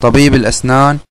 طبيب الأسنان